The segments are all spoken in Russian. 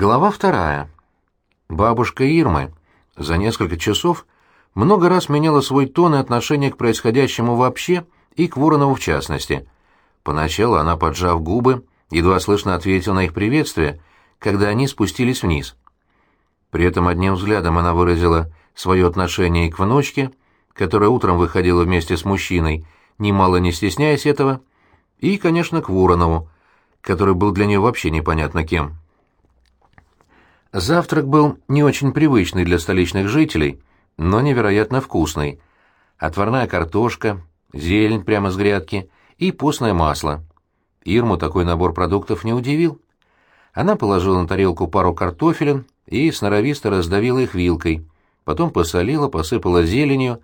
Глава вторая. Бабушка Ирмы за несколько часов много раз меняла свой тон и отношение к происходящему вообще и к Воронову в частности. Поначалу она, поджав губы, едва слышно ответила на их приветствие, когда они спустились вниз. При этом одним взглядом она выразила свое отношение и к внучке, которая утром выходила вместе с мужчиной, немало не стесняясь этого, и, конечно, к Воронову, который был для нее вообще непонятно кем. Завтрак был не очень привычный для столичных жителей, но невероятно вкусный. Отварная картошка, зелень прямо с грядки и постное масло. Ирму такой набор продуктов не удивил. Она положила на тарелку пару картофелин и сноровисто раздавила их вилкой, потом посолила, посыпала зеленью,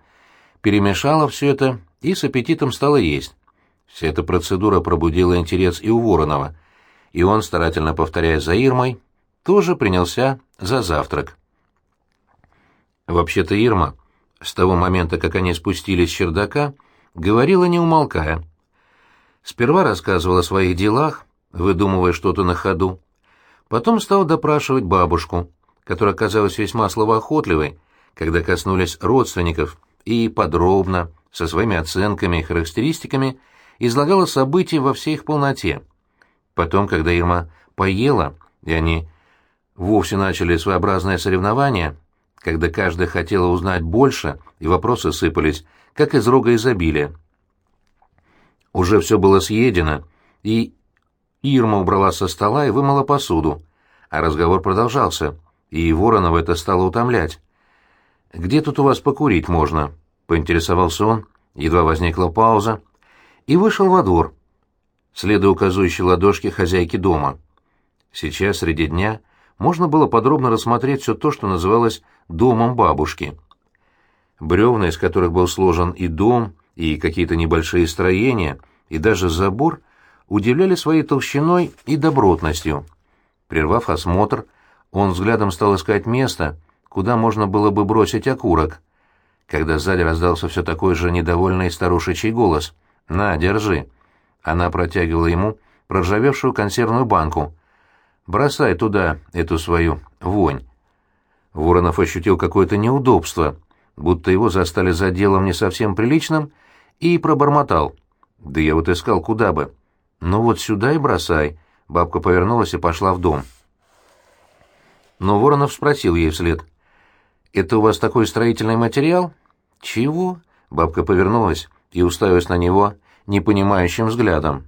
перемешала все это и с аппетитом стала есть. Вся эта процедура пробудила интерес и у Воронова, и он, старательно повторяя за Ирмой, тоже принялся за завтрак. Вообще-то Ирма, с того момента, как они спустились с чердака, говорила не умолкая. Сперва рассказывала о своих делах, выдумывая что-то на ходу. Потом стал допрашивать бабушку, которая оказалась весьма словоохотливой, когда коснулись родственников, и подробно, со своими оценками и характеристиками, излагала события во всей их полноте. Потом, когда Ирма поела, и они вовсе начали своеобразное соревнование, когда каждая хотела узнать больше, и вопросы сыпались, как из рога изобилия. Уже все было съедено, и Ирма убрала со стола и вымыла посуду, а разговор продолжался, и Воронова это стало утомлять. «Где тут у вас покурить можно?» — поинтересовался он, едва возникла пауза, и вышел во двор, следуя указующей ладошке хозяйки дома. Сейчас, среди дня, можно было подробно рассмотреть все то, что называлось «домом бабушки». Бревна, из которых был сложен и дом, и какие-то небольшие строения, и даже забор, удивляли своей толщиной и добротностью. Прервав осмотр, он взглядом стал искать место, куда можно было бы бросить окурок, когда сзади раздался все такой же недовольный старушечий голос. «На, держи». Она протягивала ему проржавевшую консервную банку — Бросай туда эту свою вонь. Воронов ощутил какое-то неудобство, будто его застали за делом не совсем приличным, и пробормотал. «Да я вот искал, куда бы». «Ну вот сюда и бросай». Бабка повернулась и пошла в дом. Но Воронов спросил ей вслед. «Это у вас такой строительный материал?» «Чего?» Бабка повернулась и уставилась на него непонимающим взглядом.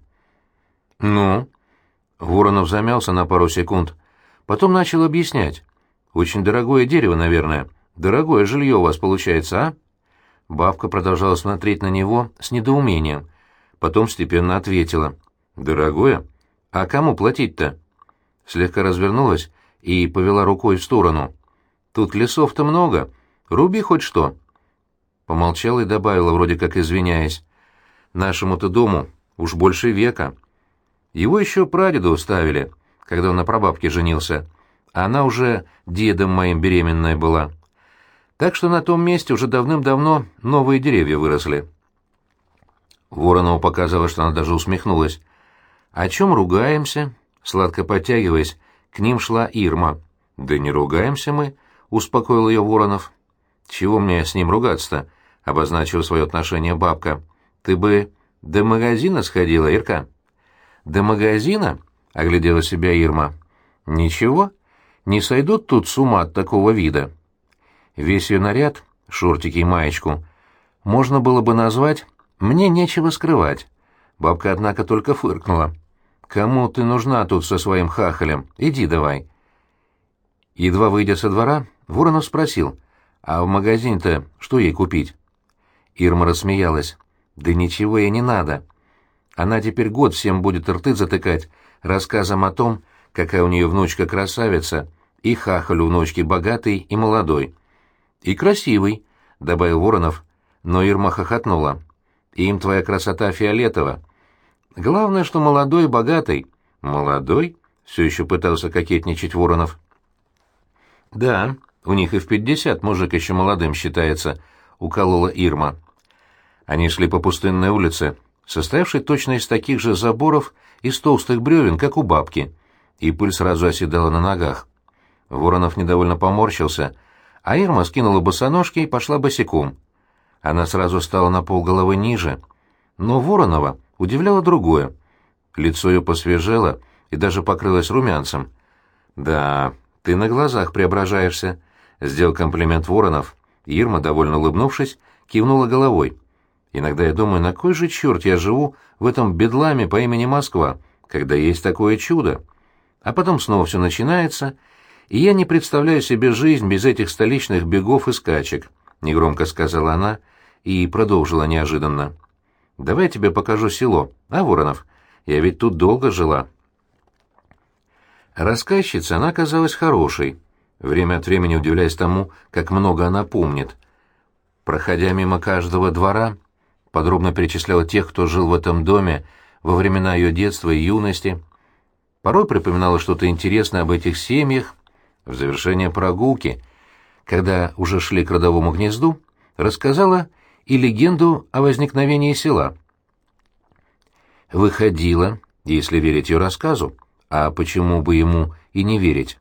«Ну?» Воронов замялся на пару секунд. Потом начал объяснять. «Очень дорогое дерево, наверное. Дорогое жилье у вас получается, а?» Бабка продолжала смотреть на него с недоумением. Потом степенно ответила. «Дорогое? А кому платить-то?» Слегка развернулась и повела рукой в сторону. «Тут лесов-то много. Руби хоть что». Помолчала и добавила, вроде как извиняясь. «Нашему-то дому уж больше века». Его еще прадеду ставили, когда он на прабабке женился, она уже дедом моим беременная была. Так что на том месте уже давным-давно новые деревья выросли. Воронову показалось, что она даже усмехнулась. «О чем ругаемся?» Сладко подтягиваясь, к ним шла Ирма. «Да не ругаемся мы», — успокоил ее Воронов. «Чего мне с ним ругаться-то?» — обозначила свое отношение бабка. «Ты бы до магазина сходила, Ирка?» «До магазина?» — оглядела себя Ирма. «Ничего, не сойдут тут с ума от такого вида». Весь ее наряд, шортики и маечку, можно было бы назвать «мне нечего скрывать». Бабка, однако, только фыркнула. «Кому ты нужна тут со своим хахалем? Иди давай». Едва выйдя со двора, Воронов спросил, «А в магазин-то что ей купить?» Ирма рассмеялась. «Да ничего ей не надо. Она теперь год всем будет рты затыкать рассказом о том, какая у нее внучка красавица, и хахаль у внучки богатый и молодой. «И красивый», — добавил Воронов, но Ирма хохотнула. «Им твоя красота фиолетова. Главное, что молодой и богатый». «Молодой?» — все еще пытался кокетничать Воронов. «Да, у них и в пятьдесят мужик еще молодым считается», — уколола Ирма. Они шли по пустынной улице, состоявший точно из таких же заборов из толстых бревен, как у бабки, и пыль сразу оседала на ногах. Воронов недовольно поморщился, а Ирма скинула босоножки и пошла босиком. Она сразу стала на полголовы ниже. Но Воронова удивляло другое. Лицо ее посвежело и даже покрылось румянцем. «Да, ты на глазах преображаешься», — сделал комплимент Воронов. Ирма, довольно улыбнувшись, кивнула головой. «Иногда я думаю, на кой же черт я живу в этом бедламе по имени Москва, когда есть такое чудо? А потом снова все начинается, и я не представляю себе жизнь без этих столичных бегов и скачек», — негромко сказала она и продолжила неожиданно. «Давай я тебе покажу село, а, Воронов? Я ведь тут долго жила». Рассказчица она казалась хорошей, время от времени удивляясь тому, как много она помнит. Проходя мимо каждого двора, подробно перечисляла тех, кто жил в этом доме во времена ее детства и юности, порой припоминала что-то интересное об этих семьях, в завершение прогулки, когда уже шли к родовому гнезду, рассказала и легенду о возникновении села. Выходила, если верить ее рассказу, а почему бы ему и не верить,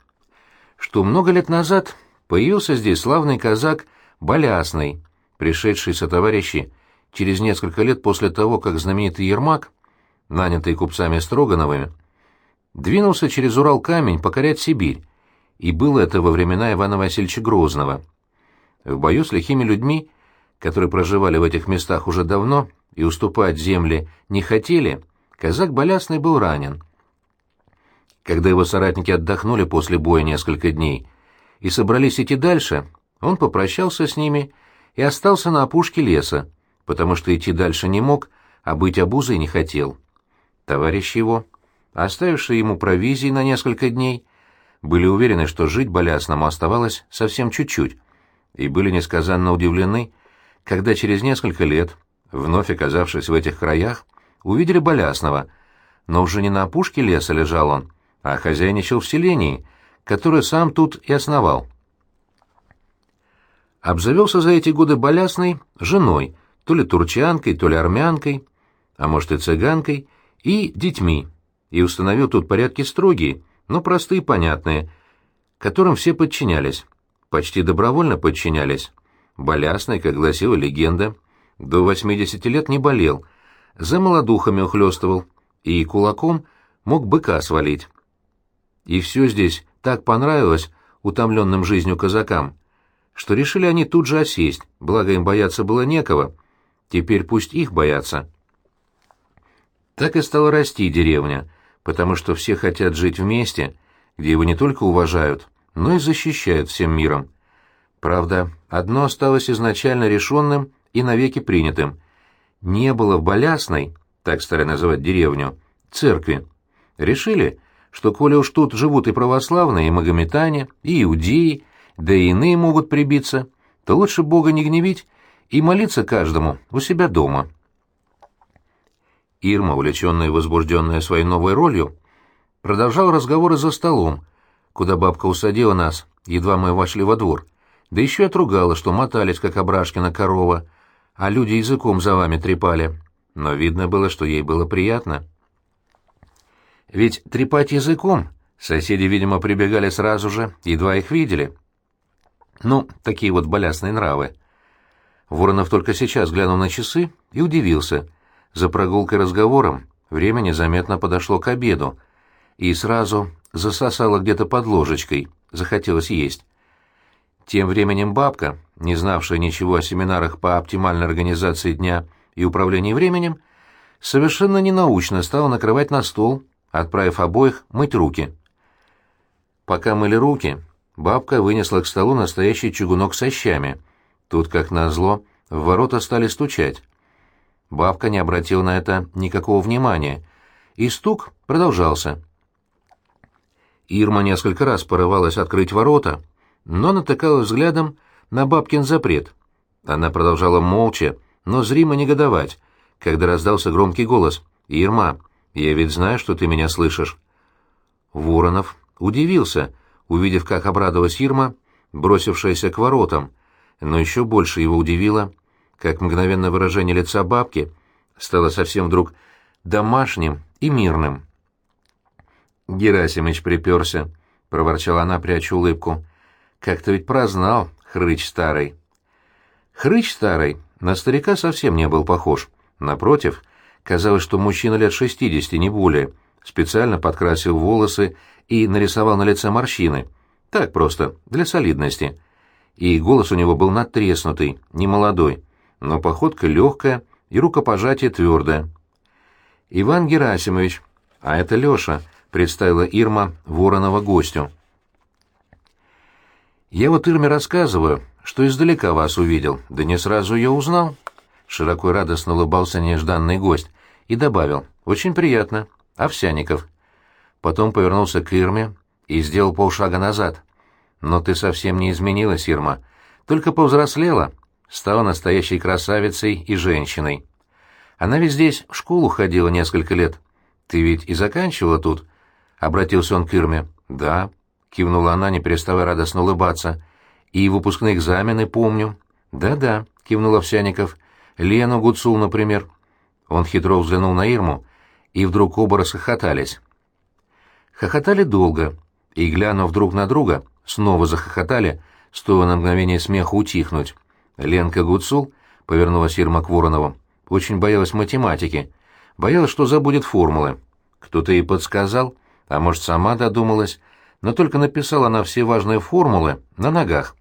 что много лет назад появился здесь славный казак Болясный, пришедший со товарищи через несколько лет после того, как знаменитый Ермак, нанятый купцами Строгановыми, двинулся через Урал-камень покорять Сибирь, и было это во времена Ивана Васильевича Грозного. В бою с лихими людьми, которые проживали в этих местах уже давно и уступать земли не хотели, казак Болясный был ранен. Когда его соратники отдохнули после боя несколько дней и собрались идти дальше, он попрощался с ними и остался на опушке леса, потому что идти дальше не мог, а быть обузой не хотел. Товарищи его, оставившие ему провизии на несколько дней, были уверены, что жить Болясному оставалось совсем чуть-чуть, и были несказанно удивлены, когда через несколько лет, вновь оказавшись в этих краях, увидели Болясного, но уже не на опушке леса лежал он, а хозяйничал в селении, которое сам тут и основал. Обзавелся за эти годы Болясной женой, то ли турчанкой, то ли армянкой, а может и цыганкой, и детьми, и установил тут порядки строгие, но простые и понятные, которым все подчинялись, почти добровольно подчинялись. Болясный, как гласила легенда, до 80 лет не болел, за молодухами ухлёстывал и кулаком мог быка свалить. И все здесь так понравилось утомленным жизнью казакам, что решили они тут же осесть, благо им бояться было некого. Теперь пусть их боятся. Так и стала расти деревня, потому что все хотят жить вместе, где его не только уважают, но и защищают всем миром. Правда, одно осталось изначально решенным и навеки принятым. Не было в Болясной, так стали называть деревню, церкви. Решили, что коли уж тут живут и православные, и магометане, и иудеи, да и иные могут прибиться, то лучше Бога не гневить и молиться каждому у себя дома. Ирма, увлеченная и возбужденная своей новой ролью, продолжал разговоры за столом, куда бабка усадила нас, едва мы вошли во двор, да еще и отругала, что мотались, как Абрашкина корова, а люди языком за вами трепали. Но видно было, что ей было приятно. Ведь трепать языком соседи, видимо, прибегали сразу же, едва их видели. Ну, такие вот балясные нравы. Воронов только сейчас глянул на часы и удивился. За прогулкой разговором время незаметно подошло к обеду, и сразу засосало где-то под ложечкой, захотелось есть. Тем временем бабка, не знавшая ничего о семинарах по оптимальной организации дня и управлении временем, совершенно ненаучно стала накрывать на стол отправив обоих мыть руки. Пока мыли руки, бабка вынесла к столу настоящий чугунок со щами. Тут, как назло, в ворота стали стучать. Бабка не обратила на это никакого внимания, и стук продолжался. Ирма несколько раз порывалась открыть ворота, но натыкалась взглядом на бабкин запрет. Она продолжала молча, но зримо негодовать, когда раздался громкий голос. «Ирма, я ведь знаю, что ты меня слышишь». Воронов удивился, увидев, как обрадовалась Ирма, бросившаяся к воротам, но еще больше его удивило, как мгновенно выражение лица бабки стало совсем вдруг домашним и мирным. Герасимыч приперся. — проворчала она, пряча улыбку. «Как-то ведь прознал, хрыч старый». Хрыч старый на старика совсем не был похож. Напротив, казалось, что мужчина лет шестидесяти, не более, специально подкрасил волосы и нарисовал на лице морщины. Так просто, для солидности. И голос у него был надтреснутый, немолодой, но походка легкая и рукопожатие твердое. «Иван Герасимович, а это Леша», — представила Ирма Воронова гостю. «Я вот Ирме рассказываю, что издалека вас увидел, да не сразу ее узнал». Широко и радостно улыбался нежданный гость и добавил «Очень приятно. Овсяников». Потом повернулся к Ирме и сделал полшага назад. «Но ты совсем не изменилась, Ирма, только повзрослела, стала настоящей красавицей и женщиной. Она ведь здесь в школу ходила несколько лет. Ты ведь и заканчивала тут?» — обратился он к Ирме. «Да», — кивнула она, не переставая радостно улыбаться. «И выпускные экзамены помню». «Да-да», — кивнул Овсяников. «Лену Гуцул, например». Он хитро взглянул на Ирму, и вдруг оба расхохотались. Хохотали долго, и, глянув друг на друга, снова захохотали, стоя на мгновение смеха утихнуть. Ленка Гуцул, повернулась Ирма к Воронову, очень боялась математики, боялась, что забудет формулы. Кто-то ей подсказал, а может, сама додумалась, но только написала она все важные формулы на ногах.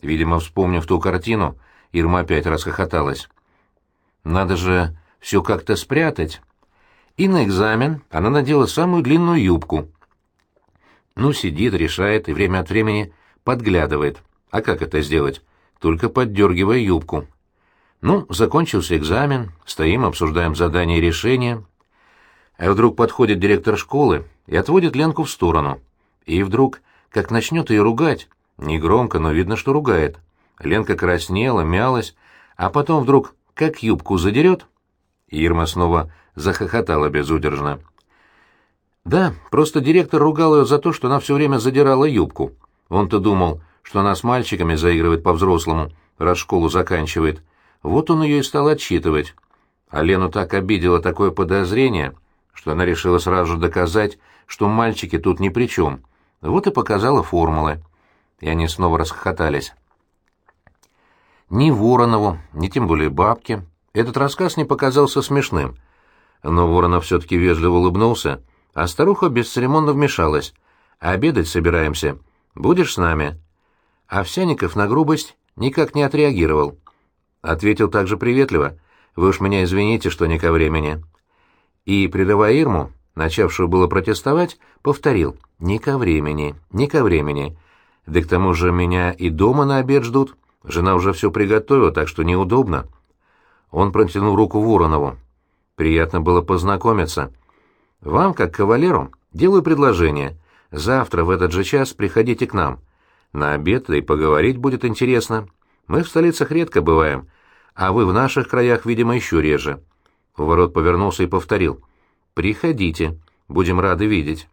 Видимо, вспомнив ту картину, Ирма опять расхохоталась. «Надо же все как-то спрятать». И на экзамен она надела самую длинную юбку. Ну, сидит, решает и время от времени подглядывает. А как это сделать? Только поддергивая юбку. Ну, закончился экзамен, стоим, обсуждаем задание и решение. А вдруг подходит директор школы и отводит Ленку в сторону. И вдруг, как начнет ее ругать, негромко, но видно, что ругает. Ленка краснела, мялась, а потом вдруг как юбку задерет. Ирма снова захохотала безудержно. Да, просто директор ругал ее за то, что она все время задирала юбку. Он-то думал, что она с мальчиками заигрывает по-взрослому, раз школу заканчивает. Вот он ее и стал отчитывать. А Лену так обидело такое подозрение, что она решила сразу доказать, что мальчики тут ни при чем. Вот и показала формулы. И они снова расхохотались. Ни Воронову, ни тем более бабке этот рассказ не показался смешным. Но Воронов все-таки вежливо улыбнулся, а старуха бесцеремонно вмешалась. «Обедать собираемся. Будешь с нами?» Овсяников на грубость никак не отреагировал. Ответил также приветливо. «Вы уж меня извините, что не ко времени». И, прерывая Ирму, начавшую было протестовать, повторил «Не ко времени, не ко времени. Да к тому же меня и дома на обед ждут. Жена уже все приготовила, так что неудобно». Он протянул руку Воронову. «Приятно было познакомиться. Вам, как кавалеру, делаю предложение. Завтра в этот же час приходите к нам. На обед, да и поговорить будет интересно. Мы в столицах редко бываем, а вы в наших краях, видимо, еще реже». Ворот повернулся и повторил. «Приходите. Будем рады видеть».